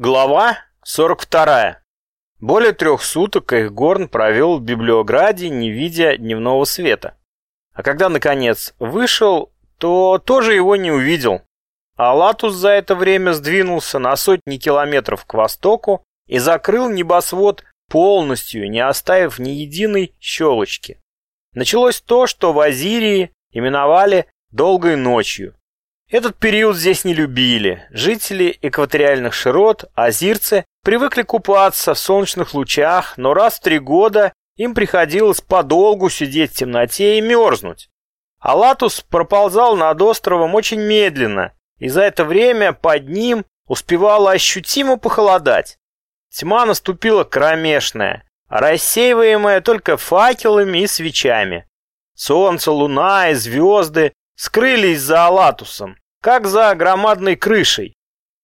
Глава 42. Более трех суток Эйхгорн провел в Библиограде, не видя дневного света. А когда, наконец, вышел, то тоже его не увидел. А Латус за это время сдвинулся на сотни километров к востоку и закрыл небосвод полностью, не оставив ни единой щелочки. Началось то, что в Азирии именовали «долгой ночью». Этот период здесь не любили. Жители экваториальных широт, азирцы, привыкли купаться в солнечных лучах, но раз в три года им приходилось подолгу сидеть в темноте и мерзнуть. Алатус проползал над островом очень медленно, и за это время под ним успевало ощутимо похолодать. Тьма наступила кромешная, рассеиваемая только факелами и свечами. Солнце, луна и звезды скрылись за Алатусом, как за громадной крышей.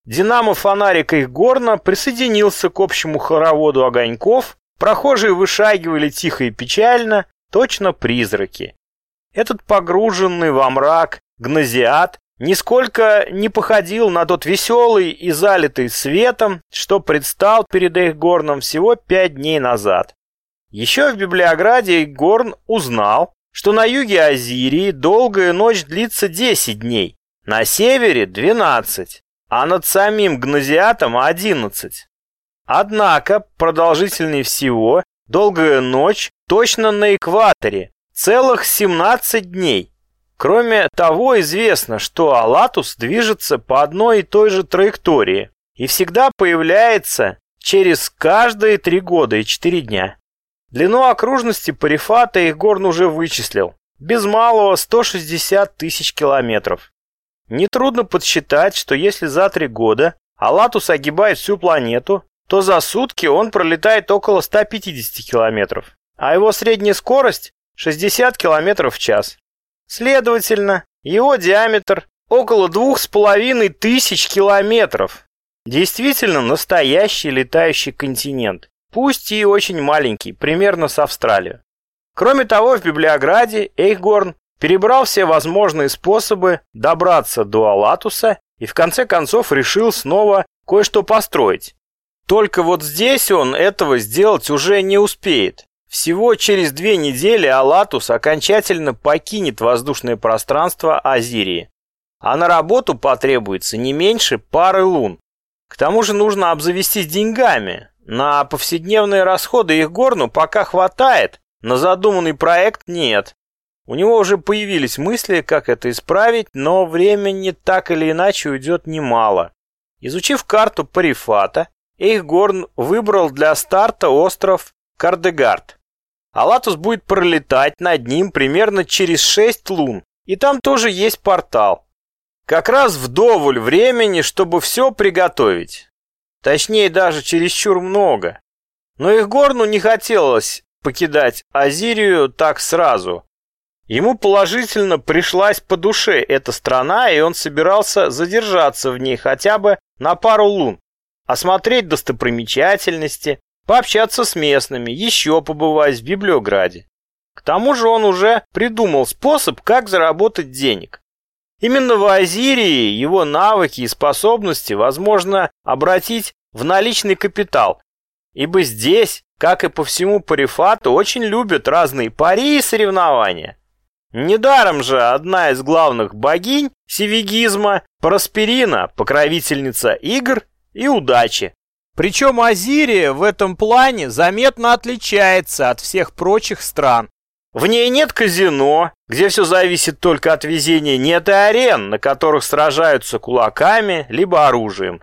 Динамо-фонарик их горна присоединился к общему хороводу огоньков, прохожие вышагивали тихо и печально, точно призраки. Этот погруженный во мрак гнозиат нисколько не походил на тот веселый и залитый светом, что предстал перед их горном всего пять дней назад. Еще в Библиограде Горн узнал, что на юге Азирии долгая ночь длится 10 дней, на севере 12, а над самим Гнозиатом 11. Однако продолжительнее всего долгая ночь точно на экваторе, целых 17 дней. Кроме того, известно, что Алатус движется по одной и той же траектории и всегда появляется через каждые три года и четыре дня. Длину окружности Парифата Егорн уже вычислил. Без малого 160 тысяч километров. Нетрудно подсчитать, что если за три года Алатус огибает всю планету, то за сутки он пролетает около 150 километров, а его средняя скорость 60 километров в час. Следовательно, его диаметр около двух с половиной тысяч километров. Действительно настоящий летающий континент пусть и очень маленький, примерно с Австралией. Кроме того, в Библиограде Эйхгорн перебрал все возможные способы добраться до Алатуса и в конце концов решил снова кое-что построить. Только вот здесь он этого сделать уже не успеет. Всего через две недели Алатус окончательно покинет воздушное пространство Азирии. А на работу потребуется не меньше пары лун. К тому же нужно обзавестись деньгами, на повседневные расходы их горну пока хватает, на задуманный проект нет. У него уже появились мысли, как это исправить, но времени так или иначе уйдет немало. Изучив карту Парифата, Эйхгорн выбрал для старта остров Кардегард. Алатус будет пролетать над ним примерно через 6 лун, и там тоже есть портал. Как раз вдоволь времени, чтобы все приготовить. Точнее, даже чересчур много. Но их горну не хотелось покидать Азирию так сразу. Ему положительно пришлась по душе эта страна, и он собирался задержаться в ней хотя бы на пару лун, осмотреть достопримечательности, пообщаться с местными, еще побывать в Библиограде. К тому же он уже придумал способ, как заработать денег. Именно в Азирии его навыки и способности возможно обратить в наличный капитал, ибо здесь, как и по всему Парифату, очень любят разные пари и соревнования. Недаром же одна из главных богинь севигизма Просперина, покровительница игр и удачи. Причем Азирия в этом плане заметно отличается от всех прочих стран. В ней нет казино, где все зависит только от везения, нет и арен, на которых сражаются кулаками либо оружием.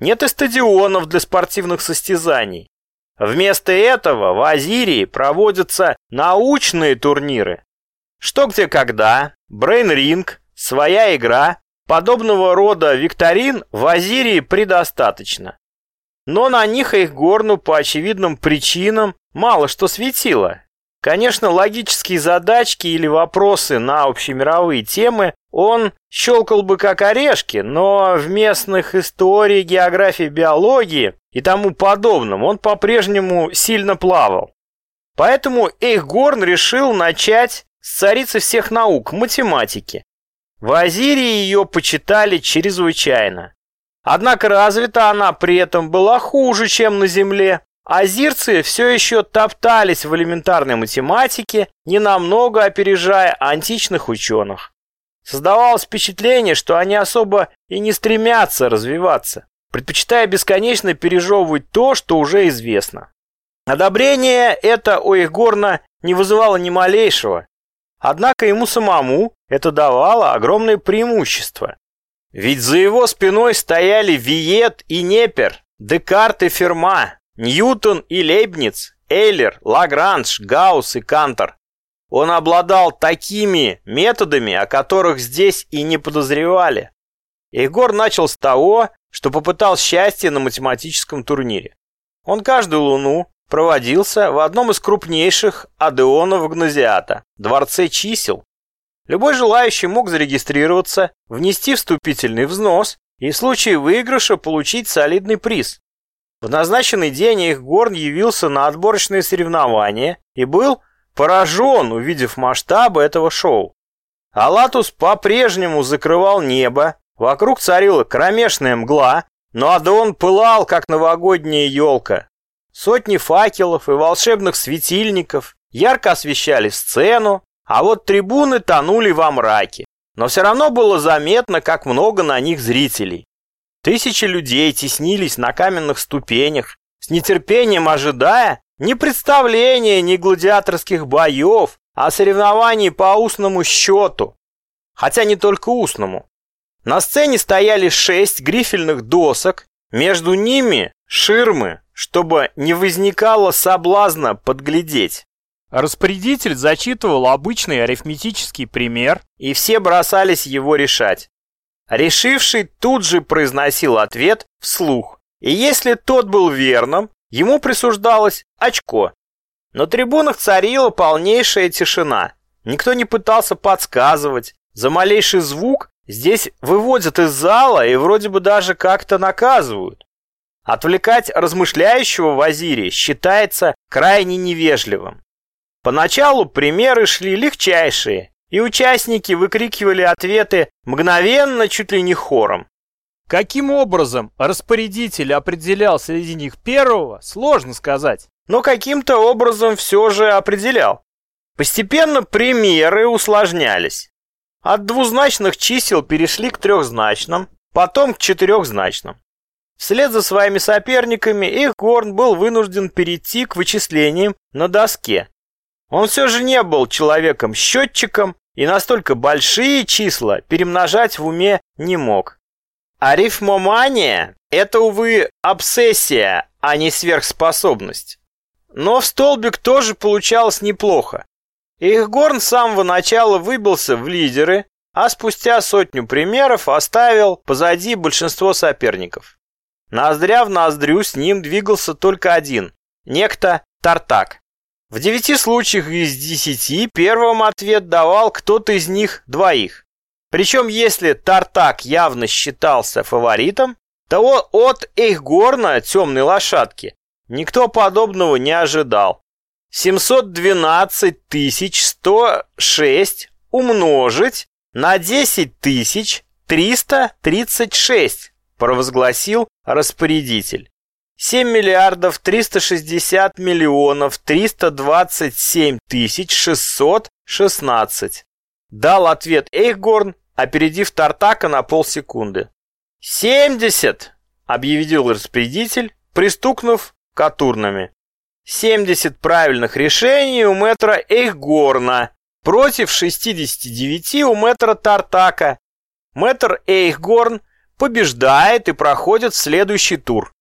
Нет и стадионов для спортивных состязаний. Вместо этого в Азирии проводятся научные турниры. Что где когда, брейн-ринг, своя игра, подобного рода викторин в Азирии предостаточно. Но на них их горну по очевидным причинам мало что светило, Конечно, логические задачки или вопросы на общемировые темы он щелкал бы как орешки, но в местных истории, географии, биологии и тому подобном он по-прежнему сильно плавал. Поэтому Эйхгорн решил начать с царицы всех наук – математики. В Азирии ее почитали чрезвычайно. Однако развита она при этом была хуже, чем на Земле. Азирцы все еще топтались в элементарной математике, ненамного опережая античных ученых. Создавалось впечатление, что они особо и не стремятся развиваться, предпочитая бесконечно пережевывать то, что уже известно. Одобрение это у Ихгорна не вызывало ни малейшего, однако ему самому это давало огромное преимущество. Ведь за его спиной стояли Виет и Непер, Декарт и Ферма, Ньютон и Лейбниц, Эйлер, Лагранж, Гаусс и Кантор. Он обладал такими методами, о которых здесь и не подозревали. Егор начал с того, что попытал счастье на математическом турнире. Он каждую луну проводился в одном из крупнейших адеонов Гнозиата – Дворце чисел. Любой желающий мог зарегистрироваться, внести вступительный взнос и в случае выигрыша получить солидный приз. В назначенный день их Горн явился на отборочные соревнования и был поражен, увидев масштабы этого шоу. Алатус по-прежнему закрывал небо, вокруг царила кромешная мгла, но Адон пылал, как новогодняя елка. Сотни факелов и волшебных светильников ярко освещали сцену, а вот трибуны тонули во мраке. Но все равно было заметно, как много на них зрителей. Тысячи людей теснились на каменных ступенях, с нетерпением ожидая не представления, ни гладиаторских боев, а соревнований по устному счету. Хотя не только устному. На сцене стояли шесть грифельных досок, между ними ширмы, чтобы не возникало соблазна подглядеть. Распорядитель зачитывал обычный арифметический пример, и все бросались его решать. Решивший тут же произносил ответ вслух, и если тот был верным, ему присуждалось очко. На трибунах царила полнейшая тишина. Никто не пытался подсказывать. За малейший звук здесь выводят из зала и вроде бы даже как-то наказывают. Отвлекать размышляющего в Азире считается крайне невежливым. Поначалу примеры шли легчайшие, и участники выкрикивали ответы мгновенно, чуть ли не хором. Каким образом распорядитель определял среди них первого, сложно сказать. Но каким-то образом все же определял. Постепенно примеры усложнялись. От двузначных чисел перешли к трехзначным, потом к четырехзначным. Вслед за своими соперниками их Горн был вынужден перейти к вычислениям на доске. Он все же не был человеком-счетчиком и настолько большие числа перемножать в уме не мог. Арифмомания – это, увы, обсессия, а не сверхспособность. Но в столбик тоже получалось неплохо. Их Горн с самого начала выбился в лидеры, а спустя сотню примеров оставил позади большинство соперников. Ноздря в ноздрю с ним двигался только один, некто Тартак. В девяти случаях из десяти первым ответ давал кто-то из них двоих. Причем если Тартак явно считался фаворитом, то от Эйхгорна, темной лошадки, никто подобного не ожидал. 712 106 умножить на 10 336 провозгласил распорядитель. 7 миллиардов 360 миллионов 327 тысяч 616. Дал ответ Эйхгорн, опередив Тартака на полсекунды. «Семьдесят!» — объявил распорядитель, пристукнув катурнами. «Семьдесят правильных решений у мэтра Эйхгорна против 69 у мэтра Тартака. Мэтр Эйхгорн побеждает и проходит в следующий тур.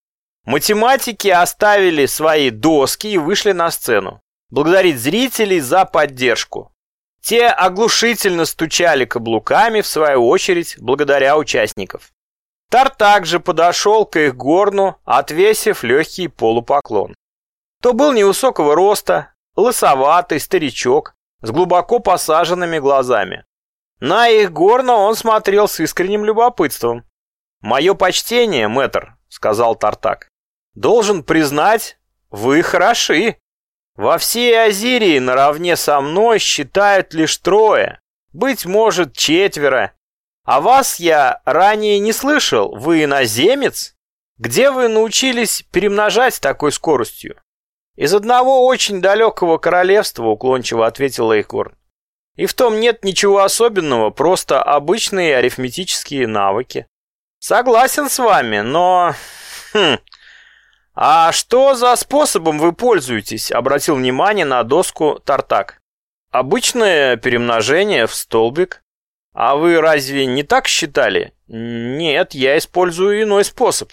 Математики оставили свои доски и вышли на сцену. Благодарить зрителей за поддержку. Те оглушительно стучали каблуками, в свою очередь, благодаря участников. Тар также подошел к их горну, отвесив легкий полупоклон. То был невысокого роста, лысоватый старичок с глубоко посаженными глазами. На их горно он смотрел с искренним любопытством. «Мое почтение, мэтр», — сказал Тартак. «Должен признать, вы хороши. Во всей Азирии наравне со мной считают лишь трое, быть может четверо. А вас я ранее не слышал. Вы иноземец? Где вы научились перемножать с такой скоростью? Из одного очень далекого королевства, уклончиво ответил Эйхгорн. И в том нет ничего особенного, просто обычные арифметические навыки. Согласен с вами, но... Хм. А что за способом вы пользуетесь? Обратил внимание на доску Тартак. Обычное перемножение в столбик. А вы разве не так считали? Нет, я использую иной способ.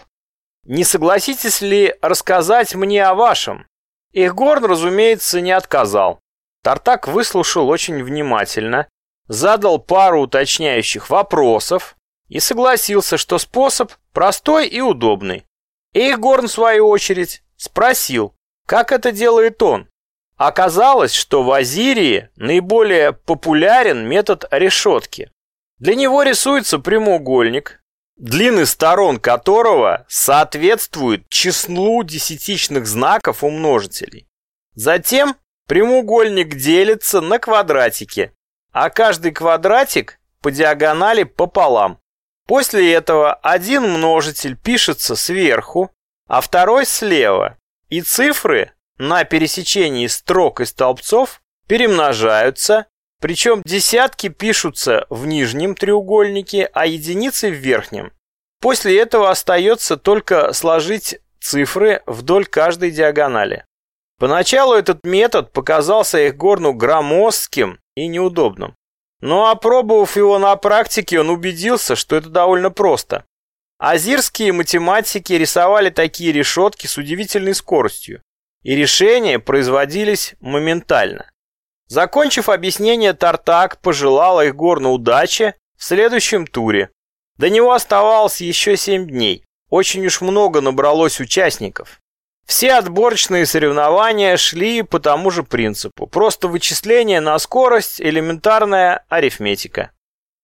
Не согласитесь ли рассказать мне о вашем? Ихгорн, разумеется, не отказал. Тартак выслушал очень внимательно, задал пару уточняющих вопросов и согласился, что способ простой и удобный. Эйхгорн, в свою очередь, спросил, как это делает он. Оказалось, что в Азирии наиболее популярен метод решетки. Для него рисуется прямоугольник, длины сторон которого соответствуют числу десятичных знаков умножителей. Затем Прямоугольник делится на квадратики, а каждый квадратик по диагонали пополам. После этого один множитель пишется сверху, а второй слева, и цифры на пересечении строк и столбцов перемножаются, причем десятки пишутся в нижнем треугольнике, а единицы в верхнем. После этого остается только сложить цифры вдоль каждой диагонали. Поначалу этот метод показался их горну громоздким и неудобным. Но опробовав его на практике, он убедился, что это довольно просто. Азирские математики рисовали такие решетки с удивительной скоростью, и решения производились моментально. Закончив объяснение, Тартак пожелал их горну удачи в следующем туре. До него оставалось еще семь дней. Очень уж много набралось участников. Все отборочные соревнования шли по тому же принципу. Просто вычисление на скорость, элементарная арифметика.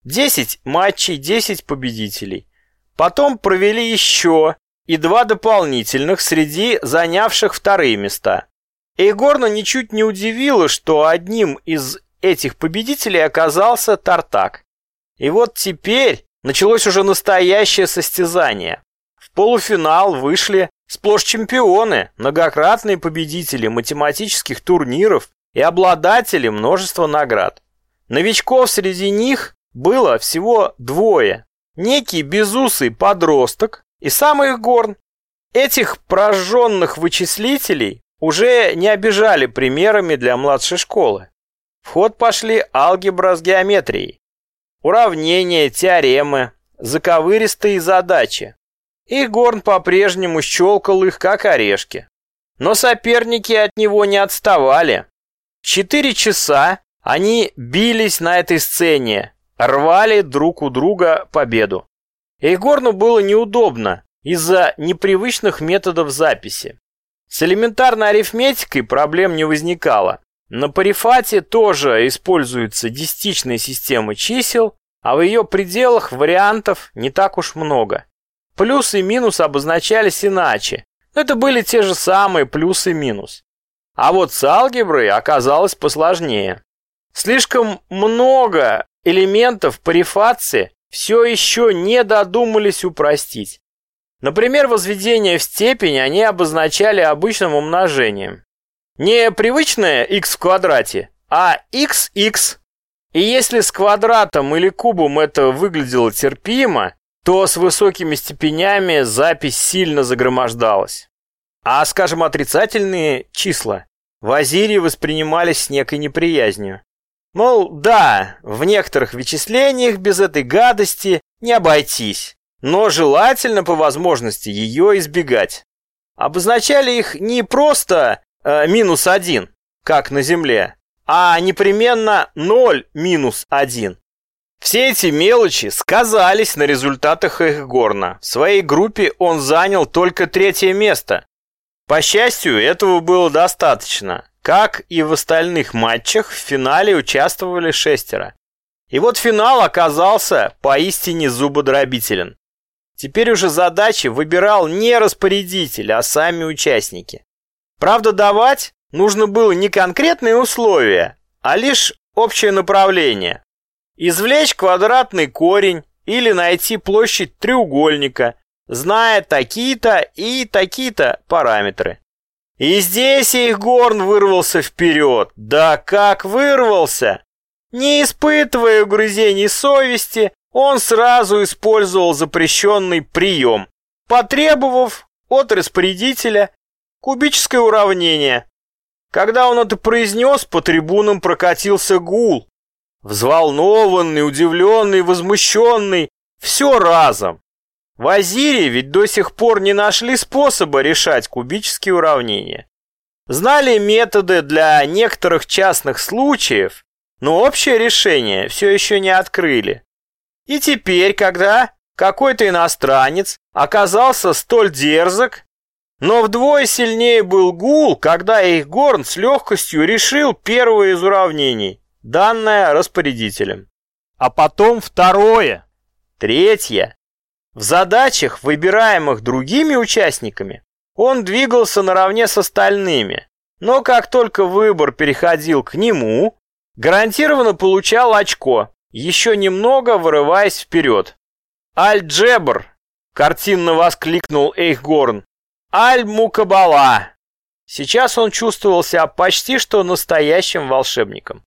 10 матчей, 10 победителей. Потом провели еще и два дополнительных среди занявших вторые места. Эйгорна ничуть не удивило, что одним из этих победителей оказался Тартак. И вот теперь началось уже настоящее состязание. В полуфинал вышли Сплошь чемпионы, многократные победители математических турниров и обладатели множества наград. Новичков среди них было всего двое. Некий безусый подросток и самый горн. Этих прожженных вычислителей уже не обижали примерами для младшей школы. В ход пошли алгебра с геометрией, уравнения, теоремы, заковыристые задачи, и Горн по-прежнему щелкал их, как орешки. Но соперники от него не отставали. Четыре часа они бились на этой сцене, рвали друг у друга победу. Эйгорну было неудобно из-за непривычных методов записи. С элементарной арифметикой проблем не возникало. На парифате тоже используются десятичные системы чисел, а в ее пределах вариантов не так уж много. Плюс и минус обозначались иначе. Это были те же самые плюс и минус. А вот с алгеброй оказалось посложнее. Слишком много элементов парифации все еще не додумались упростить. Например, возведение в степень они обозначали обычным умножением. Не привычное x в квадрате, а xx. И если с квадратом или кубом это выглядело терпимо, то с высокими степенями запись сильно загромождалась. А, скажем, отрицательные числа в Азире воспринимались с некой неприязнью. Мол, да, в некоторых вычислениях без этой гадости не обойтись, но желательно по возможности ее избегать. Обозначали их не просто э, минус один, как на Земле, а непременно 0 минус 1. Все эти мелочи сказались на результатах Эхгорна. В своей группе он занял только третье место. По счастью, этого было достаточно. Как и в остальных матчах, в финале участвовали шестеро. И вот финал оказался поистине зубодробителен. Теперь уже задачи выбирал не распорядитель, а сами участники. Правда, давать нужно было не конкретные условия, а лишь общее направление. Извлечь квадратный корень или найти площадь треугольника, зная такие-то и такие-то параметры. И здесь Эйхгорн вырвался вперед. Да как вырвался! Не испытывая угрызений совести, он сразу использовал запрещенный прием, потребовав от распорядителя кубическое уравнение. Когда он это произнес, по трибунам прокатился гул. Взволнованный, удивленный, возмущенный, все разом. В Азире ведь до сих пор не нашли способа решать кубические уравнения. Знали методы для некоторых частных случаев, но общее решение все еще не открыли. И теперь, когда какой-то иностранец оказался столь дерзок, но вдвое сильнее был гул, когда их Горн с легкостью решил первое из уравнений, данное распорядителем. А потом второе, третье. В задачах, выбираемых другими участниками, он двигался наравне с остальными, но как только выбор переходил к нему, гарантированно получал очко, еще немного вырываясь вперед. «Аль-Джебр!» — картинно воскликнул Эйхгорн. «Аль-Мукабала!» Сейчас он чувствовал себя почти что настоящим волшебником.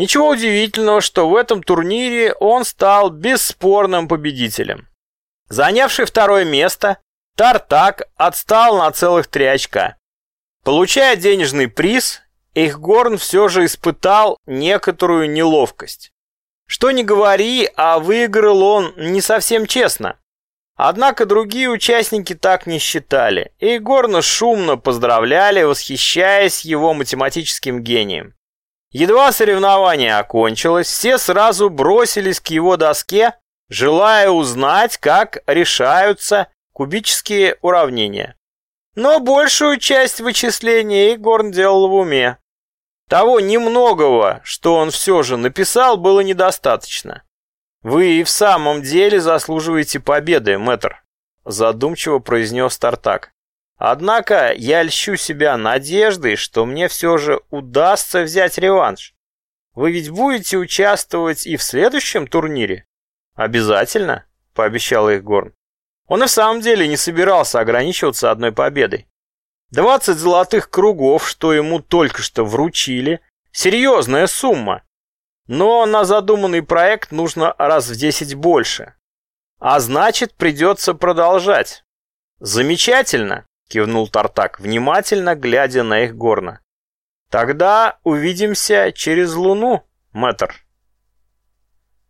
Ничего удивительного, что в этом турнире он стал бесспорным победителем. Занявший второе место, Тартак отстал на целых три очка. Получая денежный приз, Эйхгорн все же испытал некоторую неловкость. Что ни говори, а выиграл он не совсем честно. Однако другие участники так не считали, и Горна шумно поздравляли, восхищаясь его математическим гением. Едва соревнование окончилось, все сразу бросились к его доске, желая узнать, как решаются кубические уравнения. Но большую часть вычислений Горн делал в уме. Того немногого, что он все же написал, было недостаточно. «Вы и в самом деле заслуживаете победы, мэтр», задумчиво произнес Тартак. «Однако я льщу себя надеждой, что мне все же удастся взять реванш. Вы ведь будете участвовать и в следующем турнире?» «Обязательно», — пообещал их. Он и в самом деле не собирался ограничиваться одной победой. 20 золотых кругов, что ему только что вручили, серьезная сумма. Но на задуманный проект нужно раз в 10 больше. А значит, придется продолжать. Замечательно, кивнул Тартак, внимательно глядя на их горна. Тогда увидимся через луну, мэтр.